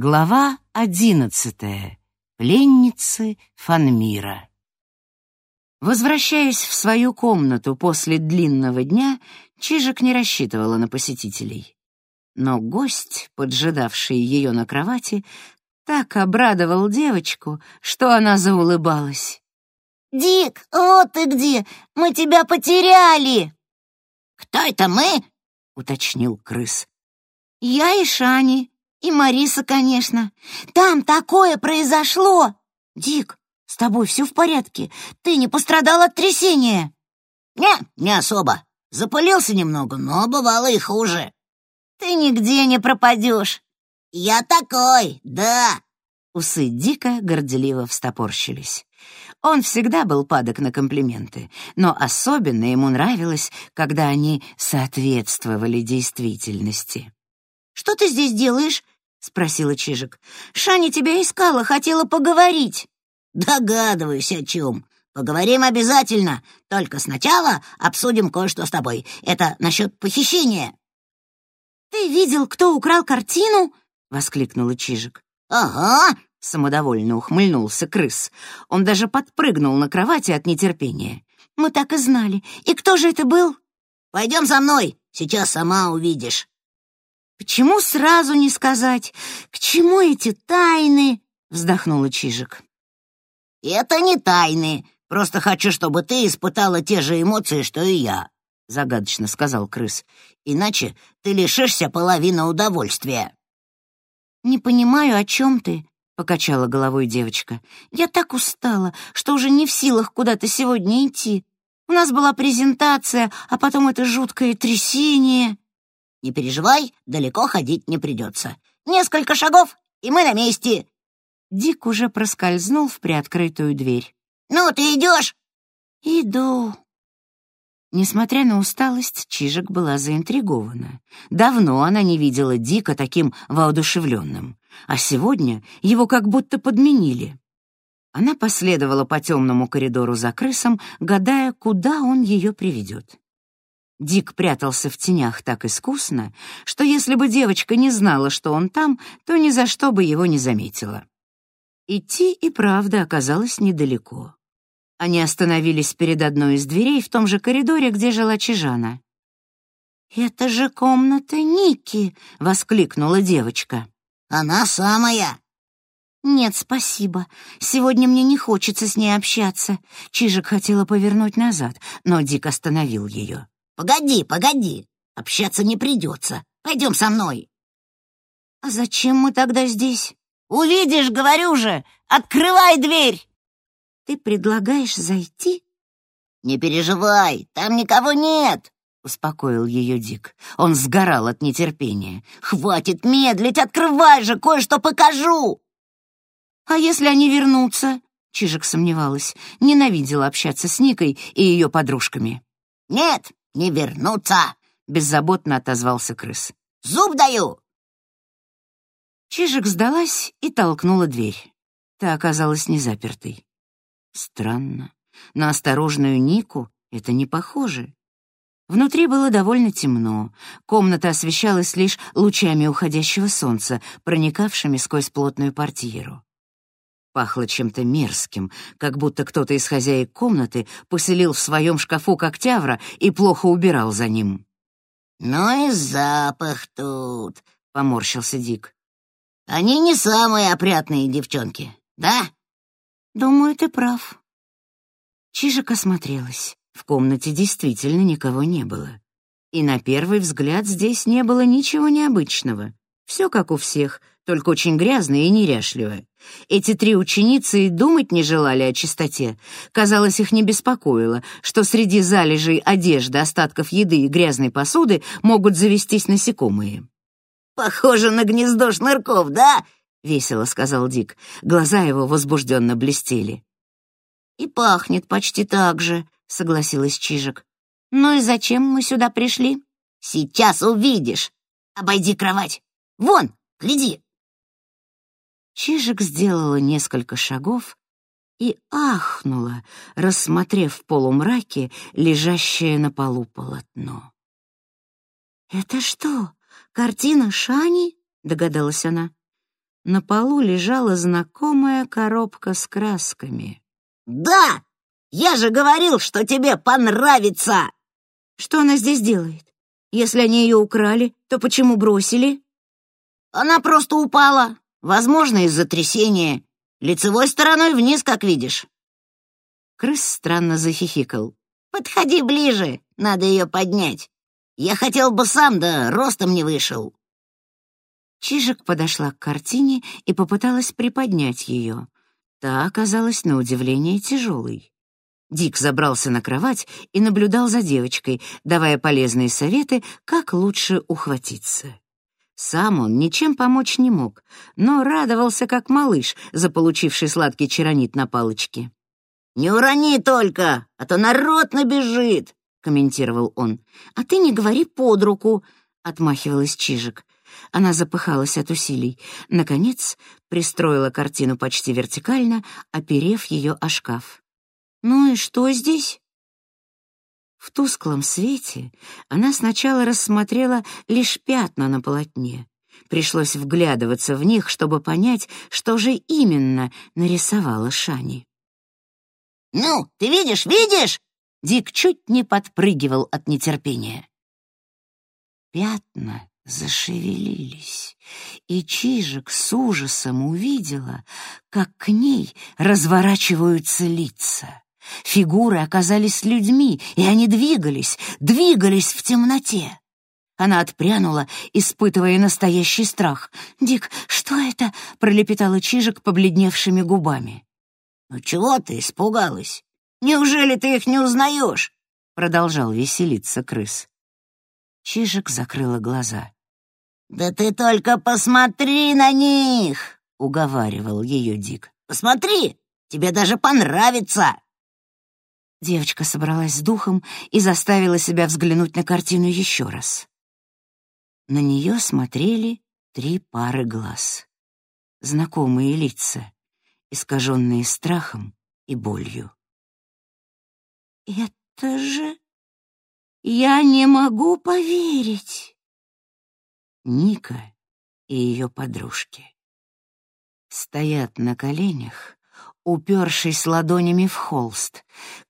Глава одиннадцатая. Пленницы Фанмира. Возвращаясь в свою комнату после длинного дня, Чижик не рассчитывала на посетителей. Но гость, поджидавший ее на кровати, так обрадовал девочку, что она заулыбалась. «Дик, вот ты где! Мы тебя потеряли!» «Кто это мы?» — уточнил крыс. «Я и Шани», и Мариса, конечно. Там такое произошло. Дик, с тобой все в порядке? Ты не пострадал от трясения? Не, не особо. Запылился немного, но бывало и хуже. Ты нигде не пропадешь. Я такой, да. Усы Дика горделиво встопорщились. Он всегда был падок на комплименты, но особенно ему нравилось, когда они соответствовали действительности. «Что ты здесь делаешь?» — спросила Чижик. «Шаня тебя искала, хотела поговорить». «Догадываюсь, о чем. Поговорим обязательно. Только сначала обсудим кое-что с тобой. Это насчет похищения». «Ты видел, кто украл картину?» — воскликнула Чижик. «Ага», — самодовольно ухмыльнулся крыс. Он даже подпрыгнул на кровати от нетерпения. «Мы так и знали. И кто же это был?» «Пойдем со мной, сейчас сама увидишь». «Почему сразу не сказать? К чему эти тайны?» — вздохнула Чижик. «Это не тайны. Просто хочу, чтобы ты испытала те же эмоции, что и я», — загадочно сказал крыс. «Иначе ты лишишься половины удовольствия». «Не понимаю, о чем ты», — покачала головой девочка. «Я так устала, что уже не в силах куда-то сегодня идти. У нас была презентация, а потом это жуткое трясение». Не переживай, далеко ходить не придется. Несколько шагов, и мы на месте. Дик уже проскользнул в приоткрытую дверь. «Ну, ты идешь?» «Иду». Несмотря на усталость, Чижик была заинтригована. Давно она не видела Дика таким воодушевленным, а сегодня его как будто подменили. Она последовала по темному коридору за крысом, гадая, куда он ее приведет. Дик прятался в тенях так искусно, что если бы девочка не знала, что он там, то ни за что бы его не заметила. Идти и правда оказалось недалеко. Они остановились перед одной из дверей в том же коридоре, где жила Чижана. «Это же комната Ники!» — воскликнула девочка. «Она самая!» «Нет, спасибо. Сегодня мне не хочется с ней общаться». Чижик хотела повернуть назад, но Дик остановил ее. Погоди, погоди. Общаться не придется. Пойдем со мной. А зачем мы тогда здесь? Увидишь, говорю же. Открывай дверь. Ты предлагаешь зайти? Не переживай, там никого нет. Успокоил ее Дик. Он сгорал от нетерпения. «Хватит медлить, открывай же, кое-что покажу!» «А если они вернутся?» Чижик сомневалась. Ненавидела общаться с Никой и ее подружками. «Нет, не вернуться!» — беззаботно отозвался крыс. «Зуб даю!» Чижик сдалась и толкнула дверь. Та оказалась незапертой. Странно. На осторожную Нику это не похоже. Внутри было довольно темно. Комната освещалась лишь лучами уходящего солнца, проникавшими сквозь плотную портьеру. Пахло чем-то мерзким, как будто кто-то из хозяек комнаты поселил в своем шкафу когтявра и плохо убирал за ним. «Ну и запах тут», — поморщился Дик. «Они не самые опрятные девчонки, да?» «Думаю, ты прав». Чижик осмотрелась. В комнате действительно никого не было. И на первый взгляд здесь не было ничего необычного. Все как у всех, только очень грязное и неряшливое. Эти три ученицы и думать не желали о чистоте. Казалось, их не беспокоило, что среди залежей одежды, остатков еды и грязной посуды могут завестись насекомые. «Похоже на гнездо шнырков, да?» — весело сказал Дик. Глаза его возбужденно блестели. «И пахнет почти так же», — согласилась Чижик. «Ну и зачем мы сюда пришли?» «Сейчас увидишь. Обойди кровать. Вон, гляди!» Чижик сделала несколько шагов и ахнула, рассмотрев в полумраке лежащее на полу полотно. «Это что, картина Шани?» — догадалась она. на полу лежала знакомая коробка с красками. «Да! Я же говорил, что тебе понравится!» «Что она здесь делает? Если они ее украли, то почему бросили?» «Она просто упала. Возможно, из-за трясения. Лицевой стороной вниз, как видишь». Крыс странно захихикал. «Подходи ближе, надо ее поднять. Я хотел бы сам, да ростом не вышел». Чижик подошла к картине и попыталась приподнять ее. Та оказалась на удивление тяжелой. Дик забрался на кровать и наблюдал за девочкой, давая полезные советы, как лучше ухватиться. Сам он ничем помочь не мог, но радовался как малыш, заполучивший сладкий чаронит на палочке. «Не урони только, а то народ набежит», — комментировал он. «А ты не говори под руку», — отмахивалась Чижик. Она запыхалась от усилий. Наконец, пристроила картину почти вертикально, оперев ее о шкаф. «Ну и что здесь?» В тусклом свете она сначала рассмотрела лишь пятна на полотне. Пришлось вглядываться в них, чтобы понять, что же именно нарисовала Шани. «Ну, ты видишь, видишь?» Дик чуть не подпрыгивал от нетерпения. Пятна зашевелились, и Чижик с ужасом увидела, как к ней разворачиваются лица. Фигуры оказались людьми, и они двигались, двигались в темноте. Она отпрянула, испытывая настоящий страх. «Дик, что это?» — пролепетала Чижик побледневшими губами. «Ну чего ты испугалась? Неужели ты их не узнаешь?» — продолжал веселиться крыс. Чижик закрыла глаза. «Да ты только посмотри на них!» — уговаривал ее Дик. «Посмотри, тебе даже понравится!» Девочка собралась с духом и заставила себя взглянуть на картину еще раз. На нее смотрели три пары глаз. Знакомые лица, искаженные страхом и болью. «Это же... Я не могу поверить!» Ника и ее подружки стоят на коленях, упершись ладонями в холст,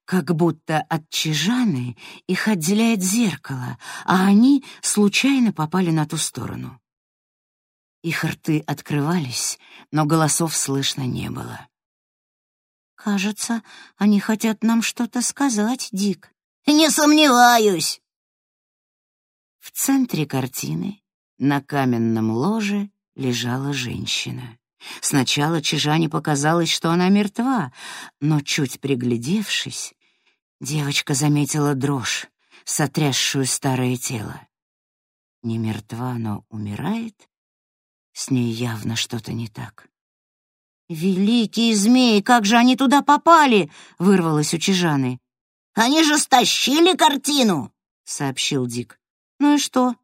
как будто от Чижаны их отделяет зеркало, а они случайно попали на ту сторону. Их рты открывались, но голосов слышно не было. «Кажется, они хотят нам что-то сказать, Дик». «Не сомневаюсь». В центре картины на каменном ложе лежала женщина. Сначала Чижане показалось, что она мертва, но, чуть приглядевшись, девочка заметила дрожь, сотрясшую старое тело. Не мертва, но умирает? С ней явно что-то не так. «Великие змеи, как же они туда попали?» — вырвалось у Чижаны. «Они же стащили картину!» — сообщил Дик. «Ну и что?»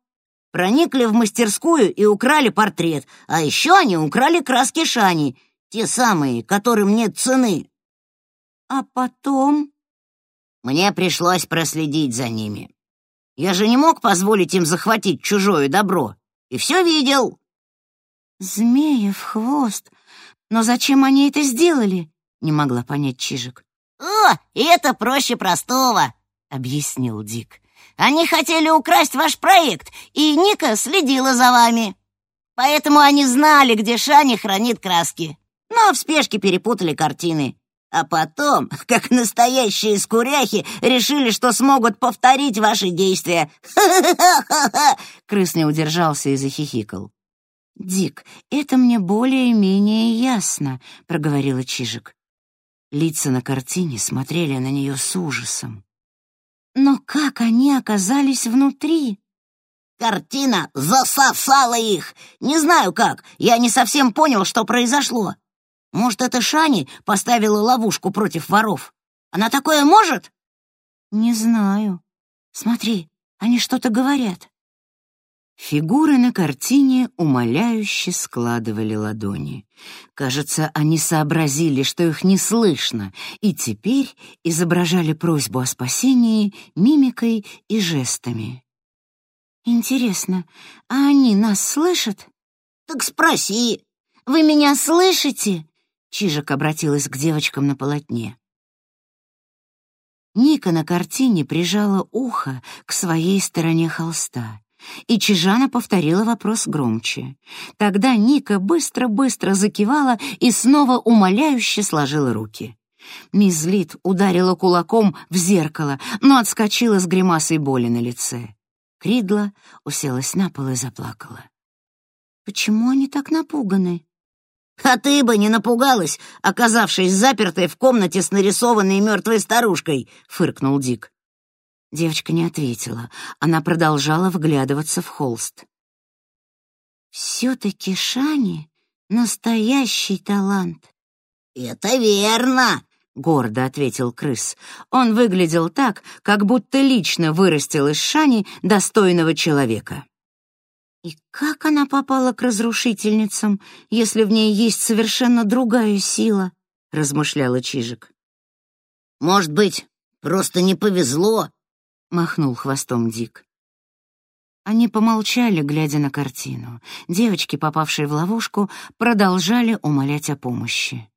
Проникли в мастерскую и украли портрет, а еще они украли краски Шани, те самые, которым нет цены. А потом... Мне пришлось проследить за ними. Я же не мог позволить им захватить чужое добро. И все видел. Змеев хвост. Но зачем они это сделали? Не могла понять Чижик. О, это проще простого, объяснил Дик. Они хотели украсть ваш проект, и Ника следила за вами. Поэтому они знали, где Шани хранит краски. Но в спешке перепутали картины. А потом, как настоящие скуряхи, решили, что смогут повторить ваши действия. Крыс не удержался и захихикал. «Дик, это мне более-менее ясно», — проговорила Чижик. Лица на картине смотрели на нее с ужасом. Но как они оказались внутри? Картина засосала их. Не знаю как, я не совсем понял, что произошло. Может, это Шани поставила ловушку против воров? Она такое может? Не знаю. Смотри, они что-то говорят. Фигуры на картине умоляюще складывали ладони. Кажется, они сообразили, что их не слышно, и теперь изображали просьбу о спасении мимикой и жестами. «Интересно, а они нас слышат?» «Так спроси. вы меня слышите?» Чижик обратилась к девочкам на полотне. Ника на картине прижала ухо к своей стороне холста, и Чижана повторила вопрос громче. Тогда Ника быстро-быстро закивала и снова умоляюще сложила руки. Мисс Лид ударила кулаком в зеркало, но отскочила с гримасой боли на лице. Кридла уселась на пол и заплакала. «Почему они так напуганы?» «А ты бы не напугалась, оказавшись запертой в комнате с нарисованной мертвой старушкой», — фыркнул Дик. Девочка не ответила. Она продолжала вглядываться в холст. «Все-таки Шани — настоящий талант». «Это верно», — гордо ответил крыс. Он выглядел так, как будто лично вырастил из Шани достойного человека. И как она попала к разрушительницам, если в ней есть совершенно другая сила? размышляла Чижик. Может быть, просто не повезло, махнул хвостом Дик. Они помолчали, глядя на картину. Девочки, попавшие в ловушку, продолжали умолять о помощи.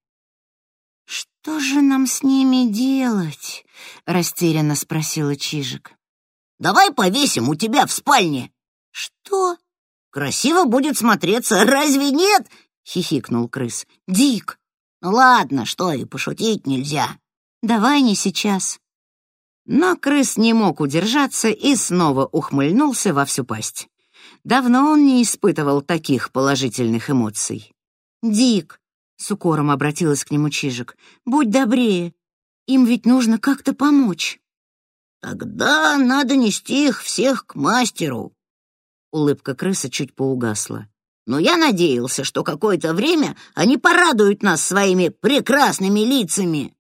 «Что же нам с ними делать?» — растерянно спросила Чижик. «Давай повесим у тебя в спальне». «Что?» Красиво будет смотреться, разве нет?» — хихикнул крыс. «Дик! Ну ладно, что и пошутить нельзя. Давай не сейчас». Но крыс не мог удержаться и снова ухмыльнулся во всю пасть. Давно он не испытывал таких положительных эмоций. «Дик», — с укором обратилась к нему Чижик, — «будь добрее, им ведь нужно как-то помочь». «Тогда надо нести их всех к мастеру», Улыбка крысы чуть поугасла. «Но я надеялся, что какое-то время они порадуют нас своими прекрасными лицами».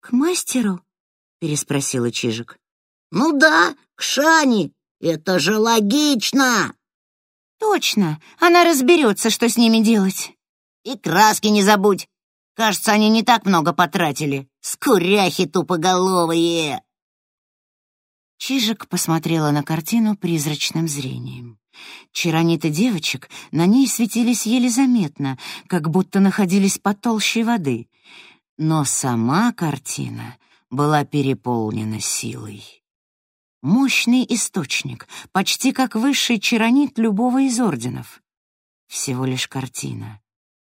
«К мастеру?» — переспросила Чижик. «Ну да, к Шане. Это же логично!» «Точно. Она разберется, что с ними делать». «И краски не забудь. Кажется, они не так много потратили. Скуряхи тупоголовые!» Чижик посмотрела на картину призрачным зрением. Чарониты девочек на ней светились еле заметно, как будто находились под толщей воды. Но сама картина была переполнена силой. Мощный источник, почти как высший чаронит любого из орденов. Всего лишь картина.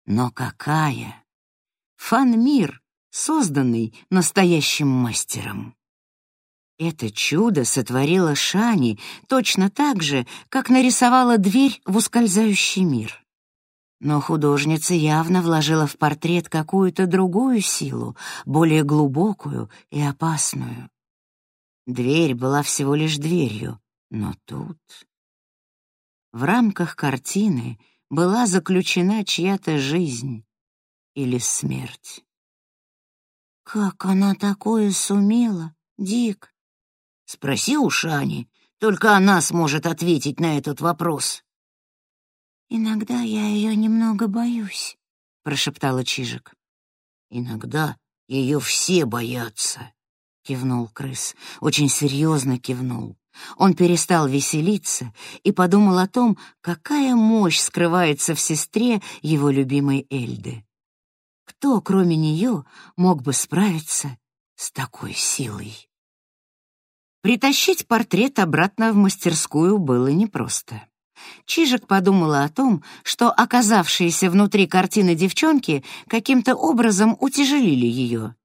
Но какая! Фан-мир, созданный настоящим мастером. Это чудо сотворила Шани точно так же, как нарисовала дверь в ускользающий мир. Но художница явно вложила в портрет какую-то другую силу, более глубокую и опасную. Дверь была всего лишь дверью, но тут... В рамках картины была заключена чья-то жизнь или смерть. «Как она такое сумела, Дик?» Спроси у Шани, только она сможет ответить на этот вопрос. «Иногда я ее немного боюсь», — прошептала Чижик. «Иногда ее все боятся», — кивнул крыс, очень серьезно кивнул. Он перестал веселиться и подумал о том, какая мощь скрывается в сестре его любимой Эльды. Кто, кроме нее, мог бы справиться с такой силой? Притащить портрет обратно в мастерскую было непросто. Чижик подумала о том, что оказавшиеся внутри картины девчонки каким-то образом утяжелили ее.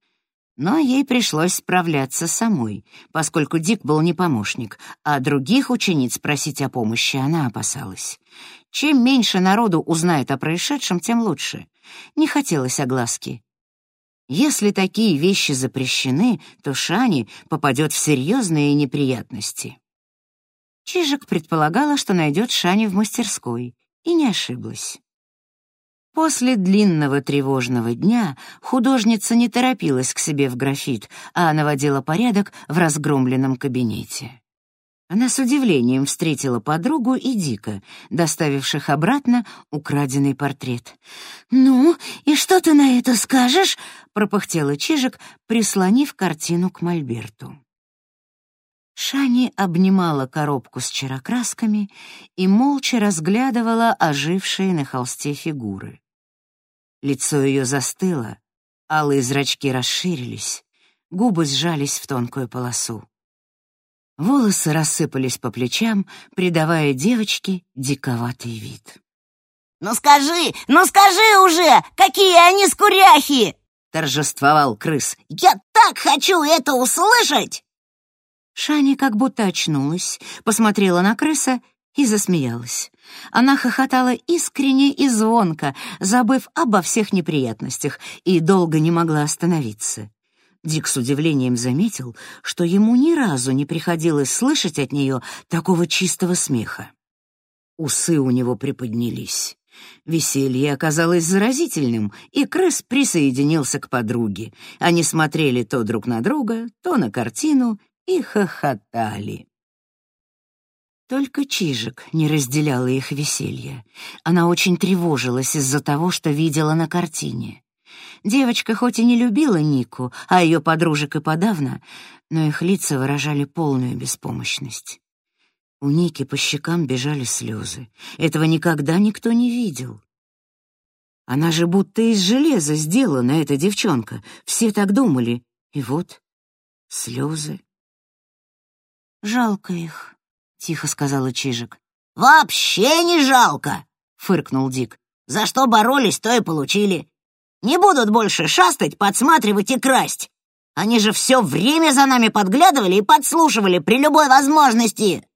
Но ей пришлось справляться самой, поскольку Дик был не помощник, а других учениц просить о помощи она опасалась. Чем меньше народу узнает о происшедшем, тем лучше. Не хотелось огласки. Если такие вещи запрещены, то Шани попадет в серьезные неприятности. Чижик предполагала, что найдет Шани в мастерской, и не ошиблась. После длинного тревожного дня художница не торопилась к себе в графит, а наводила порядок в разгромленном кабинете. Она с удивлением встретила подругу и Дика, доставивших обратно украденный портрет. «Ну, и что ты на это скажешь?» — пропыхтела Чижик, прислонив картину к мольберту. Шани обнимала коробку с чарокрасками и молча разглядывала ожившие на холсте фигуры. Лицо ее застыло, алые зрачки расширились, губы сжались в тонкую полосу. Волосы рассыпались по плечам, придавая девочке диковатый вид. «Ну скажи, ну скажи уже, какие они скуряхи!» — торжествовал крыс. «Я так хочу это услышать!» Шани как будто очнулась, посмотрела на крыса и засмеялась. Она хохотала искренне и звонко, забыв обо всех неприятностях, и долго не могла остановиться. Дик с удивлением заметил, что ему ни разу не приходилось слышать от нее такого чистого смеха. Усы у него приподнялись. Веселье оказалось заразительным, и крыс присоединился к подруге. Они смотрели то друг на друга, то на картину и хохотали. Только Чижик не разделяла их веселье. Она очень тревожилась из-за того, что видела на картине. Девочка хоть и не любила Нику, а ее подружек и подавно, но их лица выражали полную беспомощность. У Ники по щекам бежали слезы. Этого никогда никто не видел. Она же будто из железа сделана, эта девчонка. Все так думали. И вот слезы. «Жалко их», — тихо сказала Чижик. «Вообще не жалко!» — фыркнул Дик. «За что боролись, то и получили. Не будут больше шастать, подсматривать и красть. Они же все время за нами подглядывали и подслушивали при любой возможности!»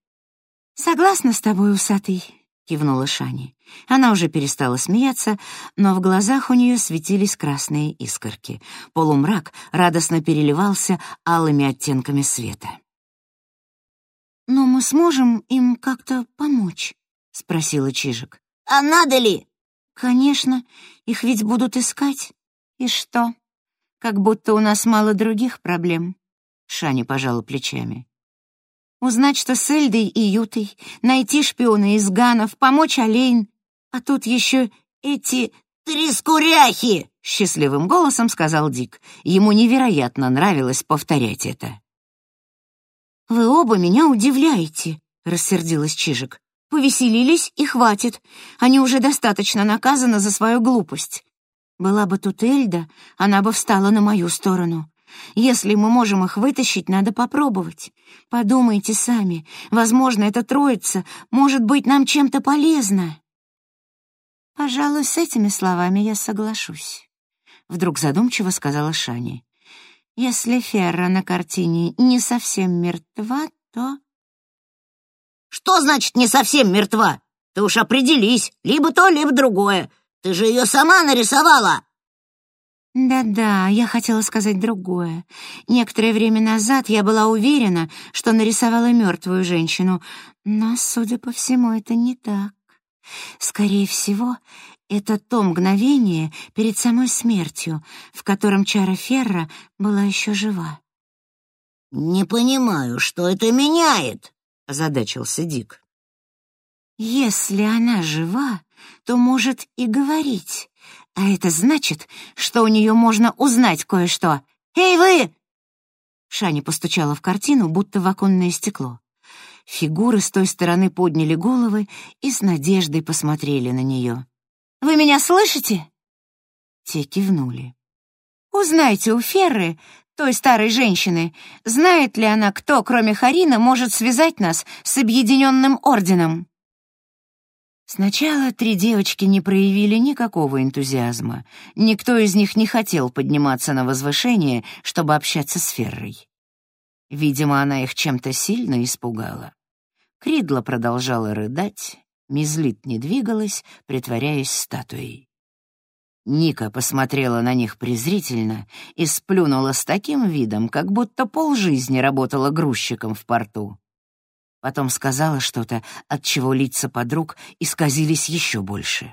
«Согласна с тобой, усатый», — кивнула Шани. Она уже перестала смеяться, но в глазах у нее светились красные искорки. Полумрак радостно переливался алыми оттенками света. «Но мы сможем им как-то помочь?» — спросила Чижик. «А надо ли?» «Конечно, их ведь будут искать. И что? Как будто у нас мало других проблем». Шани пожала плечами. Узнать, что с Эльдой и Ютой, найти шпиона из Ганов, помочь Олейн. А тут еще эти трескуряхи!» — счастливым голосом сказал Дик. Ему невероятно нравилось повторять это. «Вы оба меня удивляете», — рассердилась Чижик. «Повеселились и хватит. Они уже достаточно наказаны за свою глупость. Была бы тут Эльда, она бы встала на мою сторону. Если мы можем их вытащить, надо попробовать. Подумайте сами. Возможно, эта троица может быть нам чем-то полезна. Пожалуй, с этими словами я соглашусь. Вдруг задумчиво сказала Шани. Если Ферра на картине не совсем мертва, то... Что значит «не совсем мертва»? Ты уж определись, либо то, либо другое. Ты же ее сама нарисовала. Да-да, я хотела сказать другое. Некоторое время назад я была уверена, что нарисовала мертвую женщину, но, судя по всему, это не так. Скорее всего, это то мгновение перед самой смертью, в котором Чара Ферра была еще жива. «Не понимаю, что это меняет», — озадачился Дик. «Если она жива, то может и говорить, а это значит, что у нее можно узнать кое-что. «Эй, вы!» Шани постучала в картину, будто в оконное стекло. Фигуры с той стороны подняли головы и с надеждой посмотрели на нее. «Вы меня слышите?» Те кивнули. «Узнайте у Ферры, той старой женщины, знает ли она, кто, кроме Харина, может связать нас с Объединенным Орденом?» Сначала три девочки не проявили никакого энтузиазма. Никто из них не хотел подниматься на возвышение, чтобы общаться с Феррой. Видимо, она их чем-то сильно испугала. Кридла продолжала рыдать, Мизлит не двигалась, притворяясь статуей. Ника посмотрела на них презрительно и сплюнула с таким видом, как будто полжизни работала грузчиком в порту. Потом сказала что-то, от чего лица подруг исказились еще больше.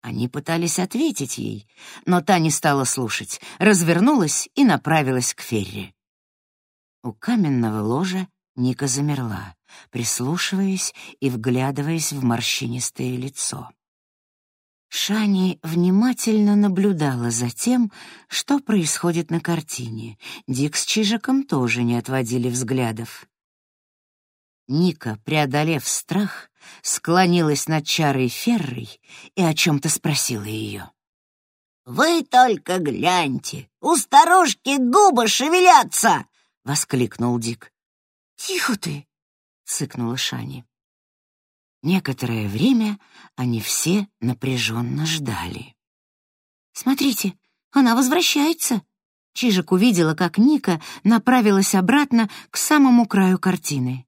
Они пытались ответить ей, но та не стала слушать, развернулась и направилась к Ферри. У каменного ложа Ника замерла, прислушиваясь и вглядываясь в морщинистое лицо. Шани внимательно наблюдала за тем, что происходит на картине. Дик с Чижиком тоже не отводили взглядов. Ника, преодолев страх, склонилась над Чарой Феррой и о чем-то спросила ее. «Вы только гляньте! У старушки губы шевелятся!» — воскликнул Дик. «Тихо ты!» — цыкнула Шани. Некоторое время они все напряженно ждали. «Смотрите, она возвращается!» Чижик увидела, как Ника направилась обратно к самому краю картины.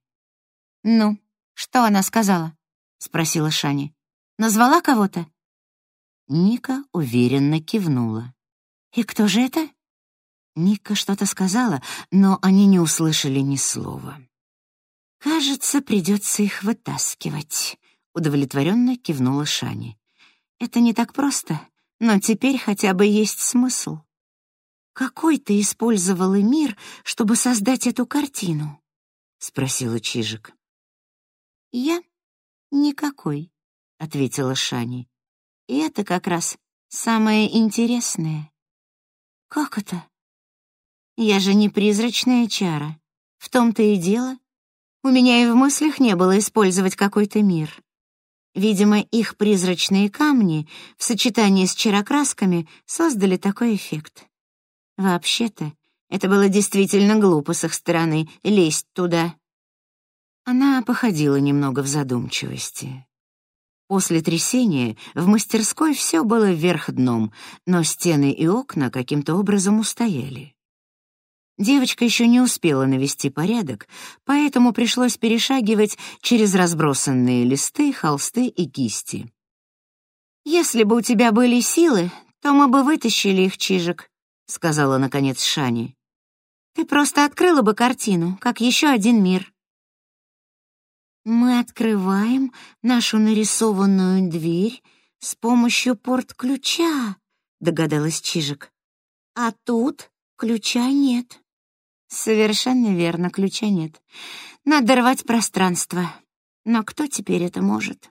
«Ну, что она сказала?» — спросила Шани. «Назвала кого-то?» Ника уверенно кивнула. «И кто же это?» Ника что-то сказала, но они не услышали ни слова. «Кажется, придется их вытаскивать», — удовлетворенно кивнула Шани. «Это не так просто, но теперь хотя бы есть смысл». «Какой ты использовала мир, чтобы создать эту картину?» — спросила Чижик. «Я? Никакой», — ответила Шани. «И это как раз самое интересное». «Как это?» «Я же не призрачная чара. В том-то и дело. У меня и в мыслях не было использовать какой-то мир. Видимо, их призрачные камни в сочетании с чарокрасками создали такой эффект. Вообще-то, это было действительно глупо с их стороны лезть туда. Она походила немного в задумчивости. После трясения в мастерской все было вверх дном, но стены и окна каким-то образом устояли. Девочка еще не успела навести порядок, поэтому пришлось перешагивать через разбросанные листы, холсты и кисти. «Если бы у тебя были силы, то мы бы вытащили их, Чижик», — сказала, наконец, Шани. «Ты просто открыла бы картину, как еще один мир». «Мы открываем нашу нарисованную дверь с помощью порт-ключа», — догадалась Чижик. «А тут ключа нет». «Совершенно верно, ключа нет. Надо рвать пространство. Но кто теперь это может?»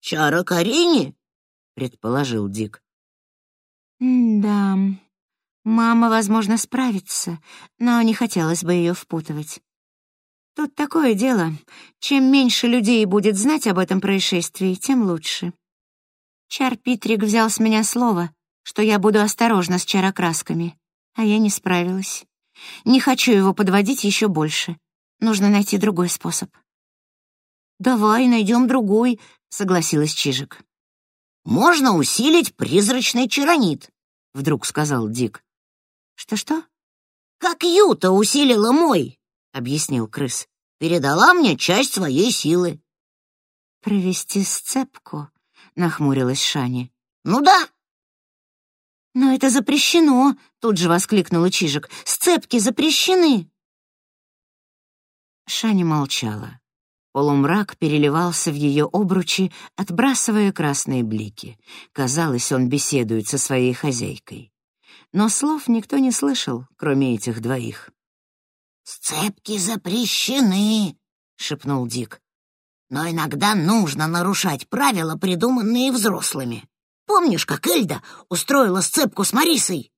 «Чара Карини?» — предположил Дик. «Да, Мама, возможно, справится, но не хотелось бы ее впутывать. Тут такое дело. Чем меньше людей будет знать об этом происшествии, тем лучше. Чар Питрик взял с меня слово, что я буду осторожна с чарокрасками, а я не справилась. Не хочу его подводить еще больше. Нужно найти другой способ. «Давай найдем другой», — согласилась Чижик. «Можно усилить призрачный чаронит», — вдруг сказал Дик. «Что-что?» «Как Юта усилила мой», — объяснил крыс. «Передала мне часть своей силы». «Провести сцепку?» — нахмурилась Шани. «Ну да». «Но это запрещено!» — тут же воскликнула Чижик. «Сцепки запрещены!» Шани молчала. Полумрак переливался в ее обручи, отбрасывая красные блики. Казалось, он беседует со своей хозяйкой но слов никто не слышал, кроме этих двоих. «Сцепки запрещены», — шепнул Дик. «Но иногда нужно нарушать правила, придуманные взрослыми. Помнишь, как Эльда устроила сцепку с Марисой?»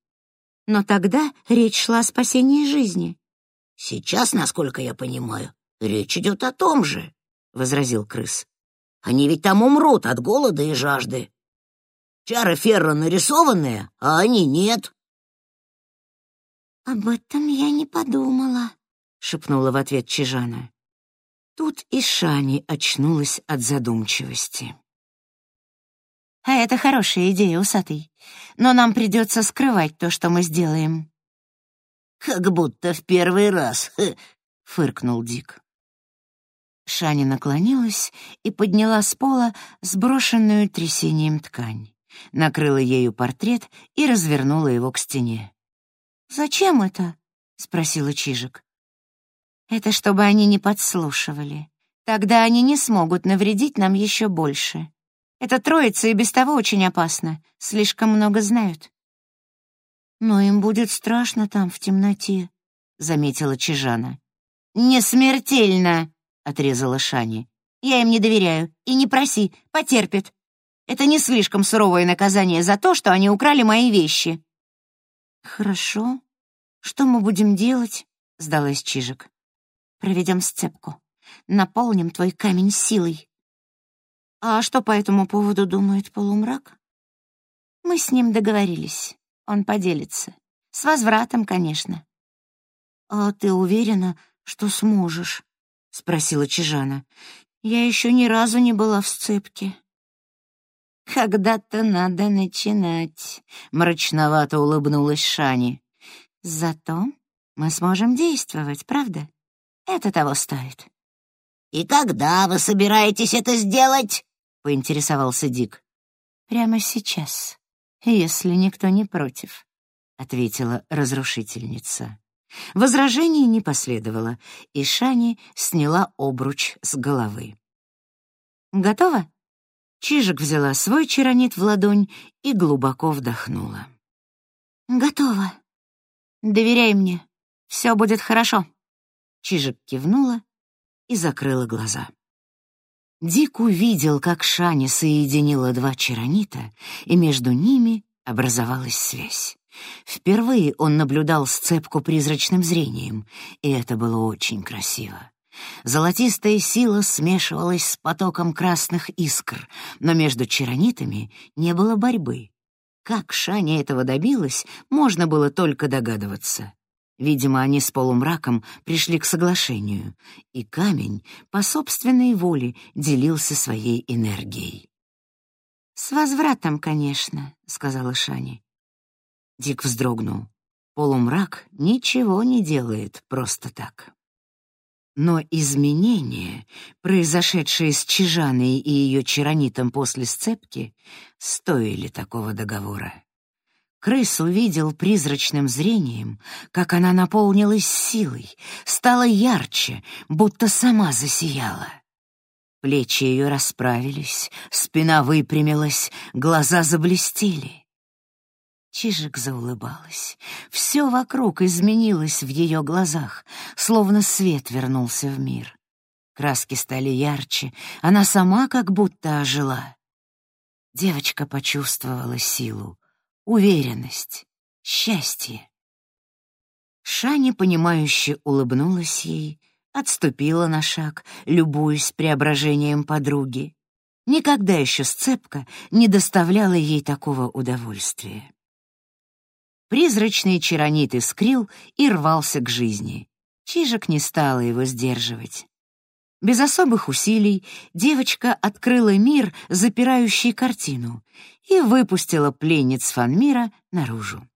Но тогда речь шла о спасении жизни. «Сейчас, насколько я понимаю, речь идет о том же», — возразил крыс. «Они ведь там умрут от голода и жажды. Чары Ферра нарисованные, а они нет». «Об этом я не подумала», — шепнула в ответ Чижана. Тут и Шани очнулась от задумчивости. «А это хорошая идея, усатый. Но нам придется скрывать то, что мы сделаем». «Как будто в первый раз», — фыркнул Дик. Шани наклонилась и подняла с пола сброшенную трясением ткань, накрыла ею портрет и развернула его к стене. «Зачем это?» — спросила Чижик. «Это чтобы они не подслушивали. Тогда они не смогут навредить нам еще больше. Эта троица и без того очень опасна, слишком много знают». «Но им будет страшно там, в темноте», — заметила Чижана. «Не смертельно», — отрезала Шани. «Я им не доверяю. И не проси, потерпят. Это не слишком суровое наказание за то, что они украли мои вещи». «Хорошо. Что мы будем делать?» — сдалась Чижик. «Проведем сцепку. Наполним твой камень силой». «А что по этому поводу думает полумрак?» Мы с ним договорились. Он поделится. С возвратом, конечно. «А ты уверена, что сможешь?» — спросила Чижана. «Я еще ни разу не была в сцепке». «Когда-то надо начинать», — мрачновато улыбнулась Шани. «Зато мы сможем действовать, правда? Это того стоит». «И когда вы собираетесь это сделать?» — поинтересовался Дик. «Прямо сейчас, если никто не против», — ответила разрушительница. Возражений не последовало, и Шани сняла обруч с головы. «Готово?» Чижик взяла свой чаранит в ладонь и глубоко вдохнула. «Готово. Доверяй мне. Все будет хорошо». Чижик кивнула и закрыла глаза. Дик увидел, как Шани соединила два чаранита, и между ними образовалась связь. Впервые он наблюдал сцепку призрачным зрением, и это было очень красиво. Золотистая сила смешивалась с потоком красных искр, но между чаранитами не было борьбы. Как Шаня этого добилась, можно было только догадываться. Видимо, они с полумраком пришли к соглашению, и камень по собственной воле делился своей энергией. «С возвратом, конечно», — сказала Шани. Дик вздрогнул. Полумрак ничего не делает просто так. Но изменения, произошедшие с Чижаной и ее чаранитом после сцепки, стоили такого договора. Крыс увидел призрачным зрением, как она наполнилась силой, стала ярче, будто сама засияла. Плечи ее расправились, спина выпрямилась, глаза заблестели. Чижик заулыбалась. Все вокруг изменилось в ее глазах, словно свет вернулся в мир. Краски стали ярче, она сама как будто ожила. Девочка почувствовала силу, уверенность, счастье. Шани, понимающе улыбнулась ей, отступила на шаг, любуясь преображением подруги. Никогда еще сцепка не доставляла ей такого удовольствия. Призрачный чаранит искрил и рвался к жизни. Чижик не стала его сдерживать. Без особых усилий девочка открыла мир, запирающий картину, и выпустила пленниц Фанмира наружу.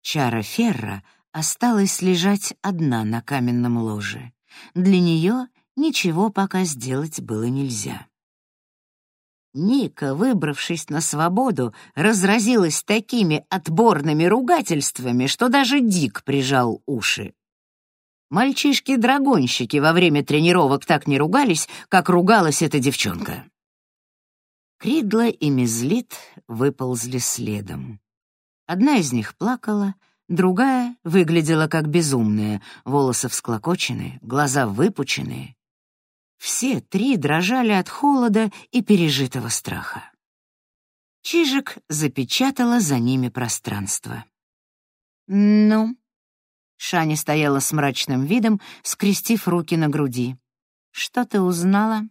Чара Ферра осталась лежать одна на каменном ложе. Для нее ничего пока сделать было нельзя. Ника, выбравшись на свободу, разразилась такими отборными ругательствами, что даже Дик прижал уши. Мальчишки-драгонщики во время тренировок так не ругались, как ругалась эта девчонка. Кридла и Мезлит выползли следом. Одна из них плакала, другая выглядела как безумная, волосы всклокочены, глаза выпученные. Все три дрожали от холода и пережитого страха. Чижик запечатала за ними пространство. «Ну?» Шаня стояла с мрачным видом, скрестив руки на груди. «Что ты узнала?»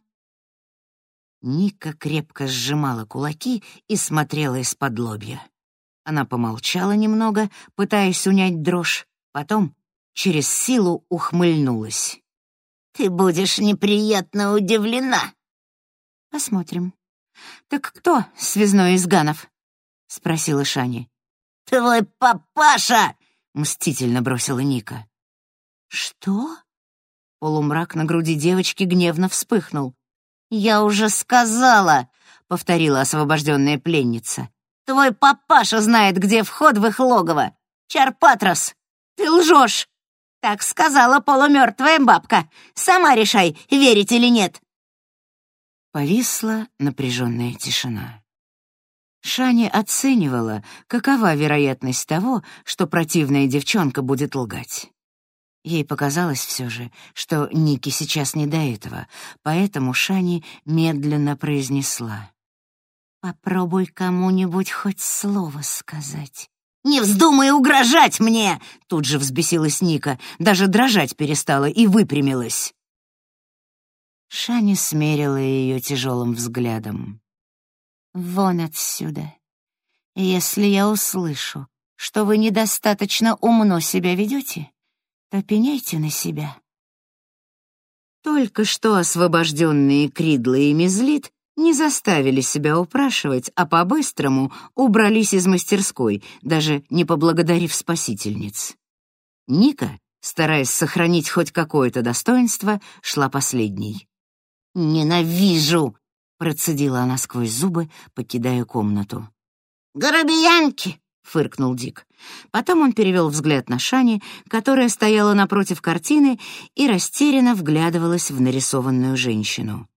Ника крепко сжимала кулаки и смотрела из-под лобья. Она помолчала немного, пытаясь унять дрожь, потом через силу ухмыльнулась. Ты будешь неприятно удивлена. Посмотрим. Так кто связной из Ганов? спросила Шани. Твой папаша, мстительно бросила Ника. Что? Полумрак на груди девочки гневно вспыхнул. «Я уже сказала», — повторила освобожденная пленница. «Твой папаша знает, где вход в их логово. Чарпатрос, ты лжешь!» Так сказала полумертвая бабка. Сама решай, верить или нет. Повисла напряженная тишина. Шани оценивала, какова вероятность того, что противная девчонка будет лгать. Ей показалось все же, что Ники сейчас не до этого, поэтому Шани медленно произнесла. «Попробуй кому-нибудь хоть слово сказать. «Не вздумай угрожать мне!» Тут же взбесилась Ника, даже дрожать перестала и выпрямилась. Шаня смерила ее тяжелым взглядом. «Вон отсюда. Если я услышу, что вы недостаточно умно себя ведете, то пеняйте на себя. Только что освобожденные Кридла и Мезлит не заставили себя упрашивать, а по-быстрому убрались из мастерской, даже не поблагодарив спасительниц. Ника, стараясь сохранить хоть какое-то достоинство, шла последней. «Ненавижу!» — процедила она сквозь зубы, покидая комнату. «Горобиянки!» — фыркнул Дик. Потом он перевел взгляд на Шани, которая стояла напротив картины и растерянно вглядывалась в нарисованную женщину.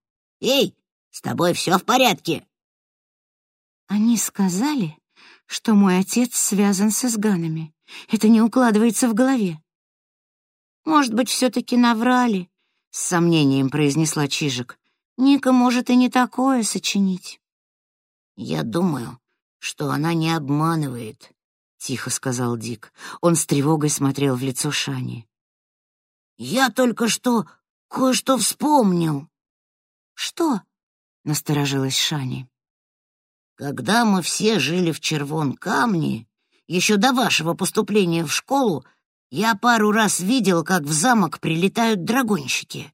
«Эй, с тобой все в порядке?» Они сказали, что мой отец связан с изганами. Это не укладывается в голове. Может быть, все-таки наврали, — с сомнением произнесла Чижик. Ника может и не такое сочинить. Я думаю, что она не обманывает, — тихо сказал Дик. Он с тревогой смотрел в лицо Шани. Я только что кое-что вспомнил. Что? — насторожилась Шани. «Когда мы все жили в Червон-Камне, еще до вашего поступления в школу, я пару раз видел, как в замок прилетают драгонщики.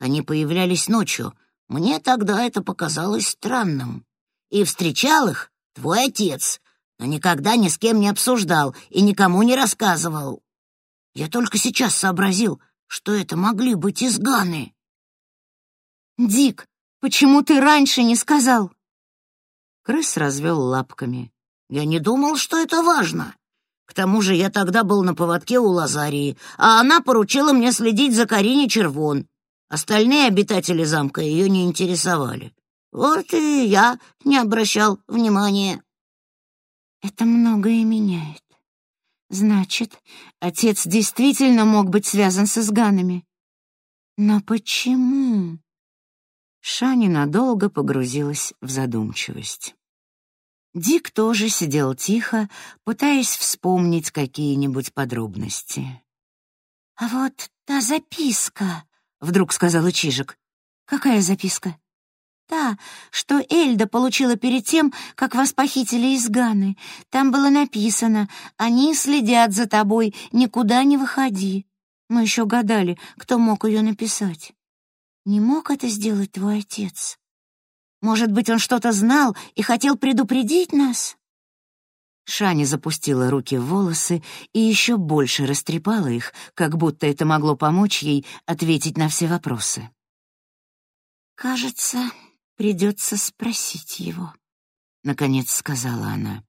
Они появлялись ночью. Мне тогда это показалось странным. И встречал их твой отец, но никогда ни с кем не обсуждал и никому не рассказывал. Я только сейчас сообразил, что это могли быть изганы. «Дик, Почему ты раньше не сказал?» Крыс развел лапками. «Я не думал, что это важно. К тому же я тогда был на поводке у Лазарии, а она поручила мне следить за Карине Червон. Остальные обитатели замка ее не интересовали. Вот и я не обращал внимания». «Это многое меняет. Значит, отец действительно мог быть связан с изганами. Но почему?» Шани надолго погрузилась в задумчивость. Дик тоже сидел тихо, пытаясь вспомнить какие-нибудь подробности. «А вот та записка», — вдруг сказала Чижик. «Какая записка?» «Та, что Эльда получила перед тем, как вас похитили из Ганы. Там было написано «Они следят за тобой, никуда не выходи». Мы еще гадали, кто мог ее написать. Не мог это сделать твой отец? Может быть, он что-то знал и хотел предупредить нас? Шани запустила руки в волосы и еще больше растрепала их, как будто это могло помочь ей ответить на все вопросы. «Кажется, придется спросить его», — наконец сказала она.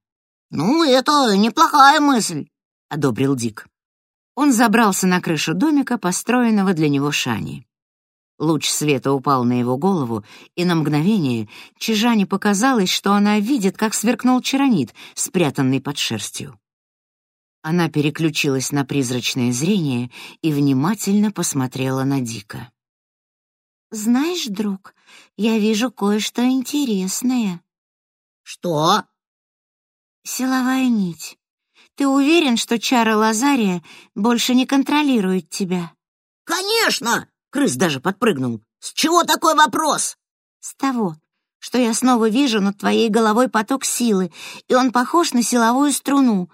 «Ну, это неплохая мысль», — одобрил Дик. Он забрался на крышу домика, построенного для него Шани. Луч света упал на его голову, и на мгновение Чижане показалось, что она видит, как сверкнул чаранит, спрятанный под шерстью. Она переключилась на призрачное зрение и внимательно посмотрела на Дика. «Знаешь, друг, я вижу кое-что интересное». «Что?» «Силовая нить. Ты уверен, что чара Лазария больше не контролирует тебя?» «Конечно!» Крыс даже подпрыгнул. «С чего такой вопрос?» «С того, что я снова вижу над твоей головой поток силы, и он похож на силовую струну,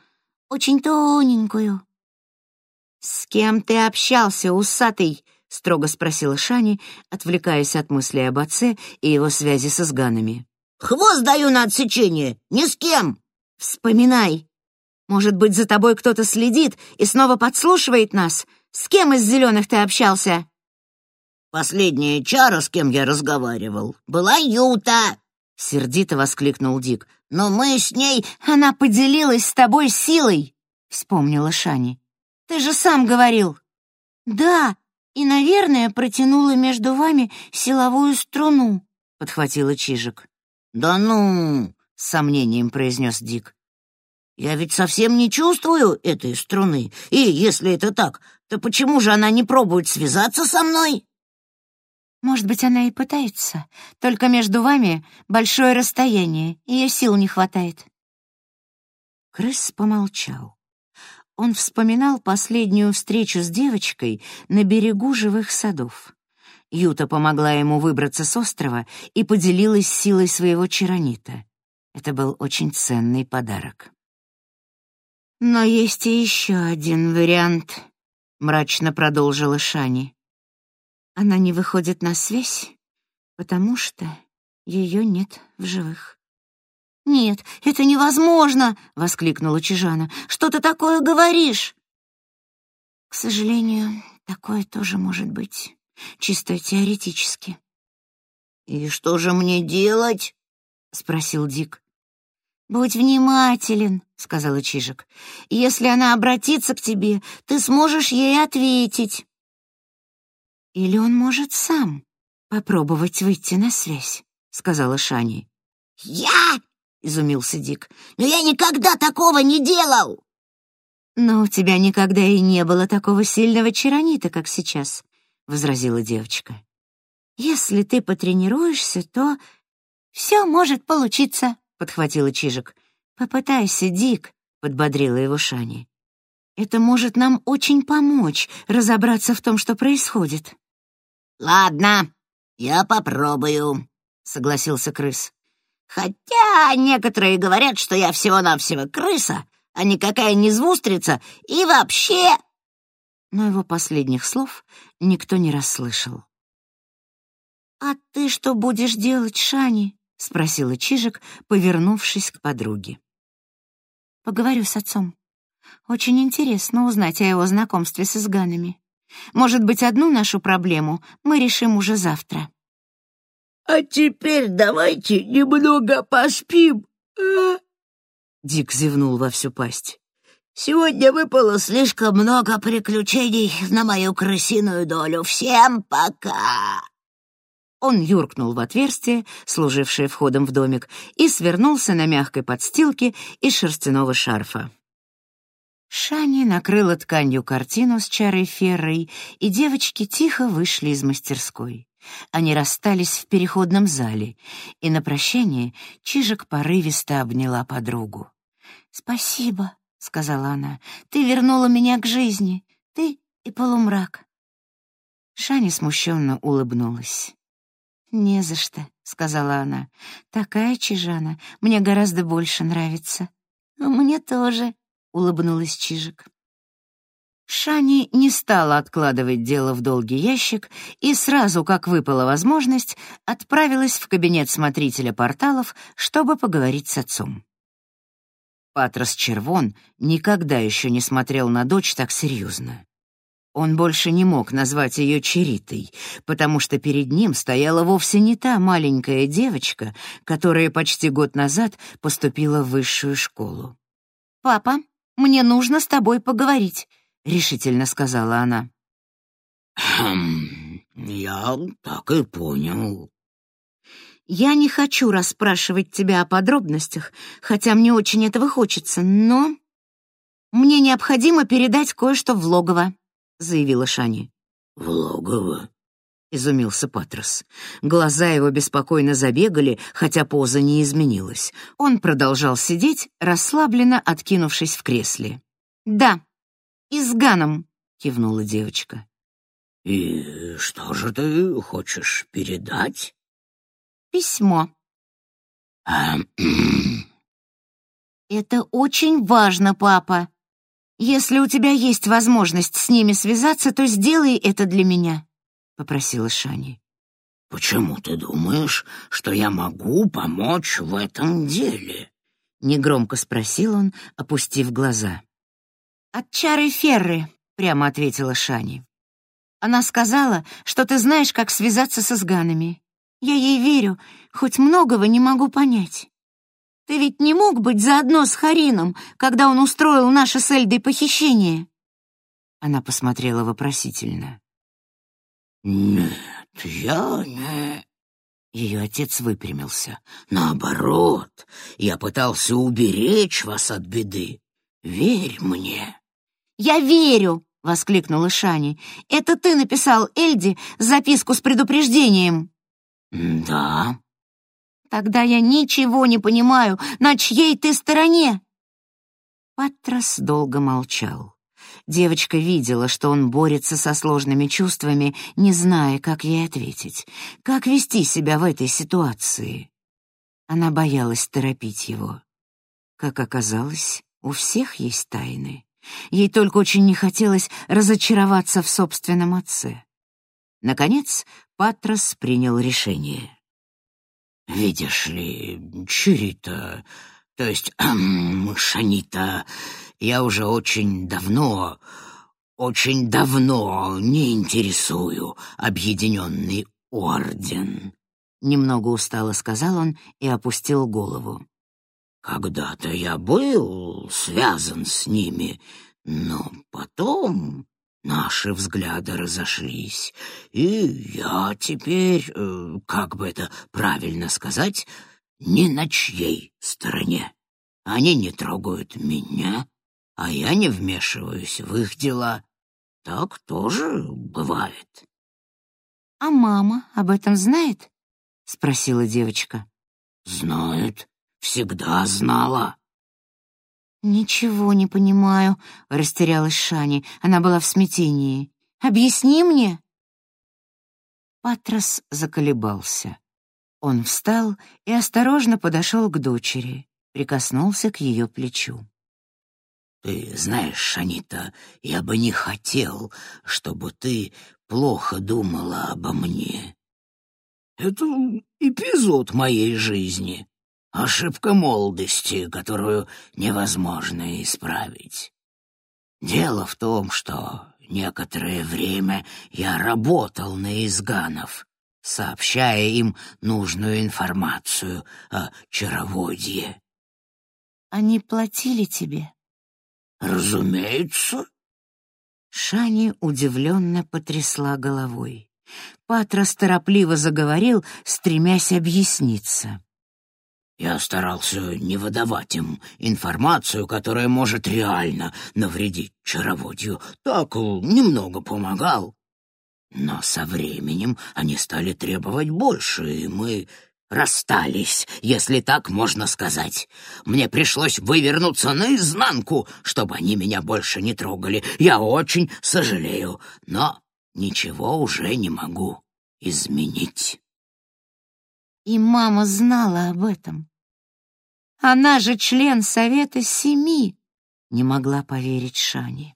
очень тоненькую». «С кем ты общался, усатый?» — строго спросила Шани, отвлекаясь от мыслей об отце и его связи с изганами. «Хвост даю на отсечение! Ни с кем!» «Вспоминай! Может быть, за тобой кто-то следит и снова подслушивает нас? С кем из зеленых ты общался?» Последняя чара, с кем я разговаривал, была Юта!» — сердито воскликнул Дик. «Но мы с ней...» «Она поделилась с тобой силой!» — вспомнила Шани. «Ты же сам говорил!» «Да, и, наверное, протянула между вами силовую струну», — подхватила Чижик. «Да ну!» — с сомнением произнес Дик. «Я ведь совсем не чувствую этой струны, и если это так, то почему же она не пробует связаться со мной?» Может быть, она и пытается, только между вами большое расстояние, ее сил не хватает. Крыс помолчал. Он вспоминал последнюю встречу с девочкой на берегу живых садов. Юта помогла ему выбраться с острова и поделилась силой своего чаронита. Это был очень ценный подарок. «Но есть и еще один вариант», — мрачно продолжила Шани. «Она не выходит на связь, потому что ее нет в живых». «Нет, это невозможно!» — воскликнула Чижана. «Что ты такое говоришь?» «К сожалению, такое тоже может быть, чисто теоретически». «И что же мне делать?» — спросил Дик. «Будь внимателен», — сказала Чижик. «Если она обратится к тебе, ты сможешь ей ответить». «Или он может сам попробовать выйти на связь», — сказала Шани. «Я?» — изумился Дик. «Но я никогда такого не делал!» «Но у тебя никогда и не было такого сильного чаронита, как сейчас», — возразила девочка. «Если ты потренируешься, то все может получиться». — подхватила Чижик. «Попытайся, Дик», — подбодрила его Шани. «Это может нам очень помочь разобраться в том, что происходит». «Ладно, я попробую», — согласился крыс. «Хотя некоторые говорят, что я всего-навсего крыса, а никакая не звустрица, и вообще...» Но его последних слов никто не расслышал. «А ты что будешь делать, Шани?» — спросила Чижик, повернувшись к подруге. «Поговорю с отцом. Очень интересно узнать о его знакомстве с изганами. Может быть, одну нашу проблему мы решим уже завтра». «А теперь давайте немного поспим». А?» Дик зевнул во всю пасть. «Сегодня выпало слишком много приключений на мою крысиную долю. Всем пока!» Он юркнул в отверстие, служившее входом в домик, и свернулся на мягкой подстилке из шерстяного шарфа. Шани накрыла тканью картину с чарой Феррой, и девочки тихо вышли из мастерской. Они расстались в переходном зале, и на прощание Чижик порывисто обняла подругу. «Спасибо», — сказала она, — «ты вернула меня к жизни, ты и полумрак». Шани смущенно улыбнулась. «Не за что», — сказала она. «Такая Чижана мне гораздо больше нравится». «Мне тоже», — улыбнулась Чижик. Шани не стала откладывать дело в долгий ящик и сразу, как выпала возможность, отправилась в кабинет смотрителя порталов, чтобы поговорить с отцом. Патрос Червон никогда еще не смотрел на дочь так серьезно. Он больше не мог назвать ее Черитой, потому что перед ним стояла вовсе не та маленькая девочка, которая почти год назад поступила в высшую школу. «Папа, мне нужно с тобой поговорить», — решительно сказала она. «Хм, я так и понял». «Я не хочу расспрашивать тебя о подробностях, хотя мне очень этого хочется, но мне необходимо передать кое-что в логово». — заявила Шани. «В логово?» — изумился Патрос. Глаза его беспокойно забегали, хотя поза не изменилась. Он продолжал сидеть, расслабленно откинувшись в кресле. «Да, и с Ганом», — кивнула девочка. «И что же ты хочешь передать?» «Письмо». «А, «Это очень важно, папа», «Если у тебя есть возможность с ними связаться, то сделай это для меня», — попросила Шани. «Почему ты думаешь, что я могу помочь в этом деле?» — негромко спросил он, опустив глаза. «От чары Ферры», — прямо ответила Шани. «Она сказала, что ты знаешь, как связаться с изганами. Я ей верю, хоть многого не могу понять». Ты ведь не мог быть заодно с Харином, когда он устроил наше с Эльдой похищение?» Она посмотрела вопросительно. «Нет, я не...» Ее отец выпрямился. «Наоборот, я пытался уберечь вас от беды. Верь мне». «Я верю!» — воскликнула Шани. «Это ты написал Эльде записку с предупреждением?» «Да», Тогда я ничего не понимаю, на чьей ты стороне?» Патрос долго молчал. Девочка видела, что он борется со сложными чувствами, не зная, как ей ответить, как вести себя в этой ситуации. Она боялась торопить его. Как оказалось, у всех есть тайны. Ей только очень не хотелось разочароваться в собственном отце. Наконец, Патрос принял решение. «Видишь ли, Чирита, то есть Шанита, я уже очень давно, очень давно не интересую объединенный орден». Немного устало сказал он и опустил голову. «Когда-то я был связан с ними, но потом Наши взгляды разошлись, и я теперь, э, как бы это правильно сказать, не на чьей стороне. Они не трогают меня, а я не вмешиваюсь в их дела. Так тоже бывает. — А мама об этом знает? — спросила девочка. — Знает, всегда знала. «Ничего не понимаю», — растерялась Шани. Она была в смятении. «Объясни мне». Патрос заколебался. Он встал и осторожно подошел к дочери, прикоснулся к ее плечу. «Ты знаешь, Шанита, я бы не хотел, чтобы ты плохо думала обо мне. Это эпизод моей жизни. Ошибка молодости, которую невозможно исправить. Дело в том, что некоторое время я работал на изганов, сообщая им нужную информацию о чароводье. Они платили тебе? Разумеется. Шани удивленно потрясла головой. Патрос торопливо заговорил, стремясь объясниться. Я старался не выдавать им информацию, которая может реально навредить чароводью. Так немного помогал. Но со временем они стали требовать больше, и мы расстались, если так можно сказать. Мне пришлось вывернуться наизнанку, чтобы они меня больше не трогали. Я очень сожалею, но ничего уже не могу изменить. И мама знала об этом. Она же член Совета Семи, не могла поверить Шани.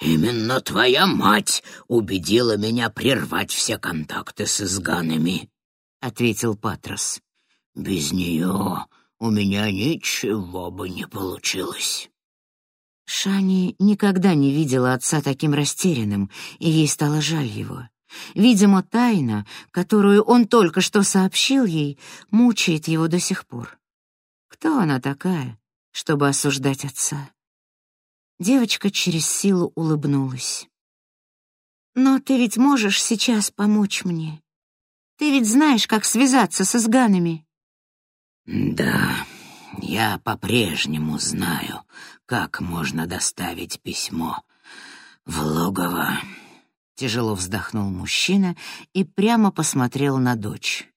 «Именно твоя мать убедила меня прервать все контакты с изганами», — ответил Патрос. «Без нее у меня ничего бы не получилось». Шани никогда не видела отца таким растерянным, и ей стало жаль его. Видимо, тайна, которую он только что сообщил ей, мучает его до сих пор. Кто она такая, чтобы осуждать отца? Девочка через силу улыбнулась. «Но ты ведь можешь сейчас помочь мне. Ты ведь знаешь, как связаться с изганами». «Да, я по-прежнему знаю, как можно доставить письмо в логово». Тяжело вздохнул мужчина и прямо посмотрел на дочь.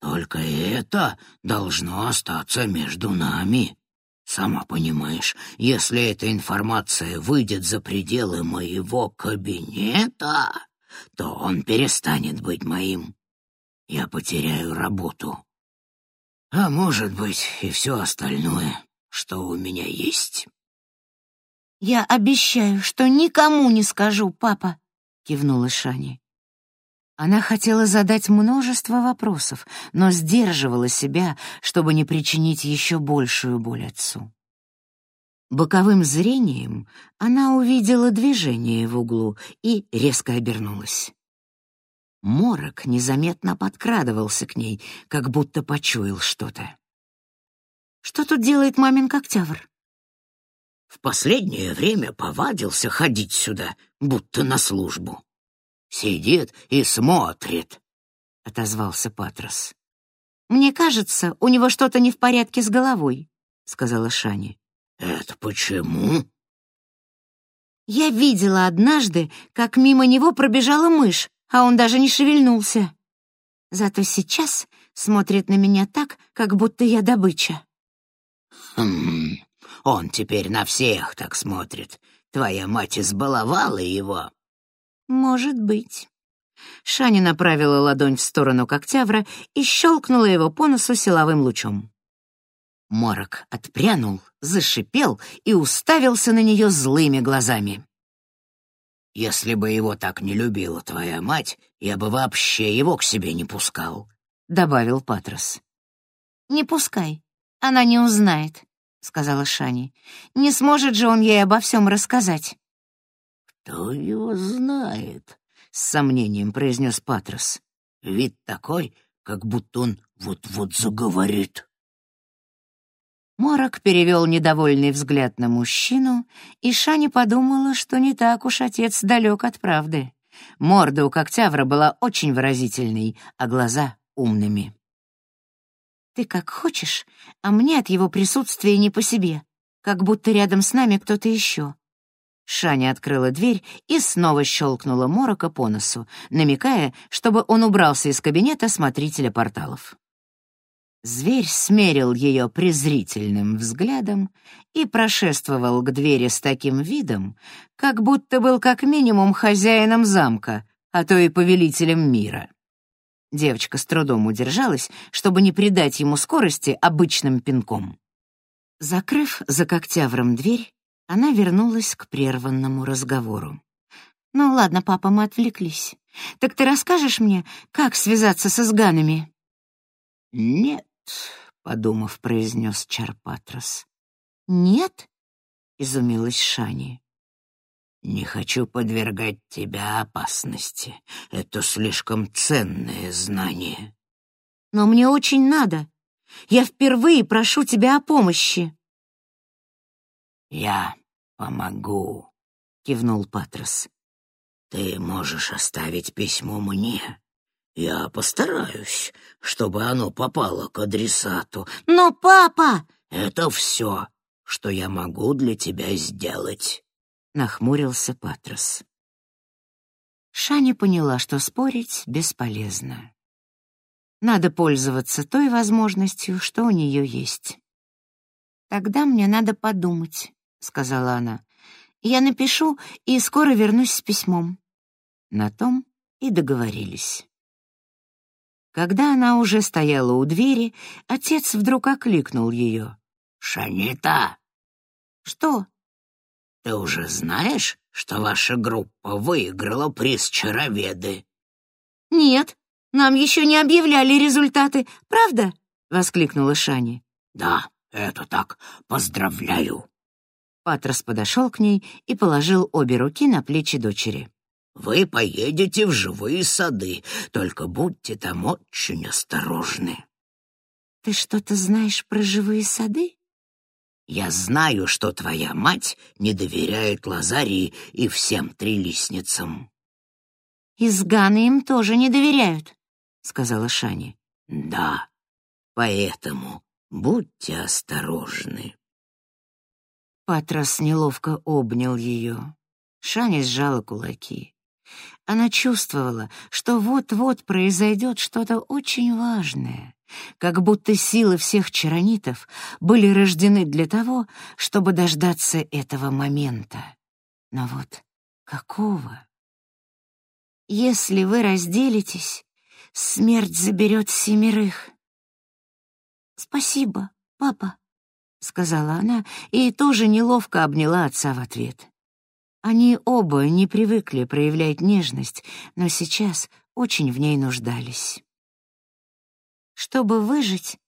«Только это должно остаться между нами. Сама понимаешь, если эта информация выйдет за пределы моего кабинета, то он перестанет быть моим. Я потеряю работу. А может быть, и все остальное, что у меня есть». «Я обещаю, что никому не скажу, папа», — кивнула Шани. Она хотела задать множество вопросов, но сдерживала себя, чтобы не причинить еще большую боль отцу. Боковым зрением она увидела движение в углу и резко обернулась. Морок незаметно подкрадывался к ней, как будто почуял что-то. «Что тут делает мамин Коктявр?» «В последнее время повадился ходить сюда, будто на службу», сидит и смотрит», — отозвался Патрос. «Мне кажется, у него что-то не в порядке с головой», — сказала Шани. «Это почему?» «Я видела однажды, как мимо него пробежала мышь, а он даже не шевельнулся. Зато сейчас смотрит на меня так, как будто я добыча». «Хм, он теперь на всех так смотрит. Твоя мать избаловала его». Может быть. Шани направила ладонь в сторону Коктявра и щелкнула его по носу силовым лучом. Морок отпрянул, зашипел и уставился на нее злыми глазами. «Если бы его так не любила твоя мать, я бы вообще его к себе не пускал», — добавил Патрос. «Не пускай, она не узнает», — сказала Шани. «Не сможет же он ей обо всем рассказать». «Кто его знает?» — с сомнением произнес Патрос. «Вид такой, как будто он вот-вот заговорит». Морок перевел недовольный взгляд на мужчину, и Шани подумала, что не так уж отец далек от правды. Морда у Коктявра была очень выразительной, а глаза — умными. «Ты как хочешь, а мне от его присутствия не по себе, как будто рядом с нами кто-то еще». Шаня открыла дверь и снова щелкнула Морока по носу, намекая, чтобы он убрался из кабинета смотрителя порталов. Зверь смерил ее презрительным взглядом и прошествовал к двери с таким видом, как будто был как минимум хозяином замка, а то и повелителем мира. Девочка с трудом удержалась, чтобы не придать ему скорости обычным пинком. Закрыв за когтявром дверь, она вернулась к прерванному разговору. «Ну ладно, папа, мы отвлеклись. Так ты расскажешь мне, как связаться со сганами?» «Нет», — подумав, произнес Чарпатрос. «Нет?» — изумилась Шани. «Не хочу подвергать тебя опасности. Это слишком ценное знание». «Но мне очень надо. Я впервые прошу тебя о помощи». «Я помогу», — кивнул Патрос. «Ты можешь оставить письмо мне, я постараюсь, чтобы оно попало к адресату. Но, папа... Это все, что я могу для тебя сделать. Нахмурился Патрос. Шаня поняла, что спорить бесполезно. Надо пользоваться той возможностью, что у нее есть. «Тогда мне надо подумать», — сказала она. «Я напишу и скоро вернусь с письмом». На том и договорились. Когда она уже стояла у двери, отец вдруг окликнул ее. «Шанита!» «Что?» «Ты уже знаешь, что ваша группа выиграла приз чароведы?» «Нет, нам еще не объявляли результаты, правда?» — воскликнула Шани. «Да, это так. Поздравляю!» Патрос подошел к ней и положил обе руки на плечи дочери. Вы поедете в живые сады, только будьте там очень осторожны. Ты что-то знаешь про живые сады? Я знаю, что твоя мать не доверяет Лазарии и всем трилистницам. Изганы им тоже не доверяют, сказала Шани. Да, поэтому будьте осторожны. Патрос неловко обнял ее. Шани сжала кулаки. Она чувствовала, что вот-вот произойдет что-то очень важное, как будто силы всех чаронитов были рождены для того, чтобы дождаться этого момента. Но вот какого? Если вы разделитесь, смерть заберет семерых. Спасибо, папа, сказала она и тоже неловко обняла отца в ответ. Они оба не привыкли проявлять нежность, но сейчас очень в ней нуждались. Чтобы выжить,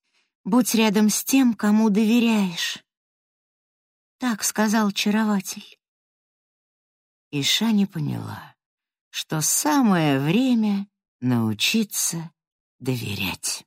будь рядом с тем, кому доверяешь. Так сказал чарователь. И Шани поняла, что самое время научиться доверять.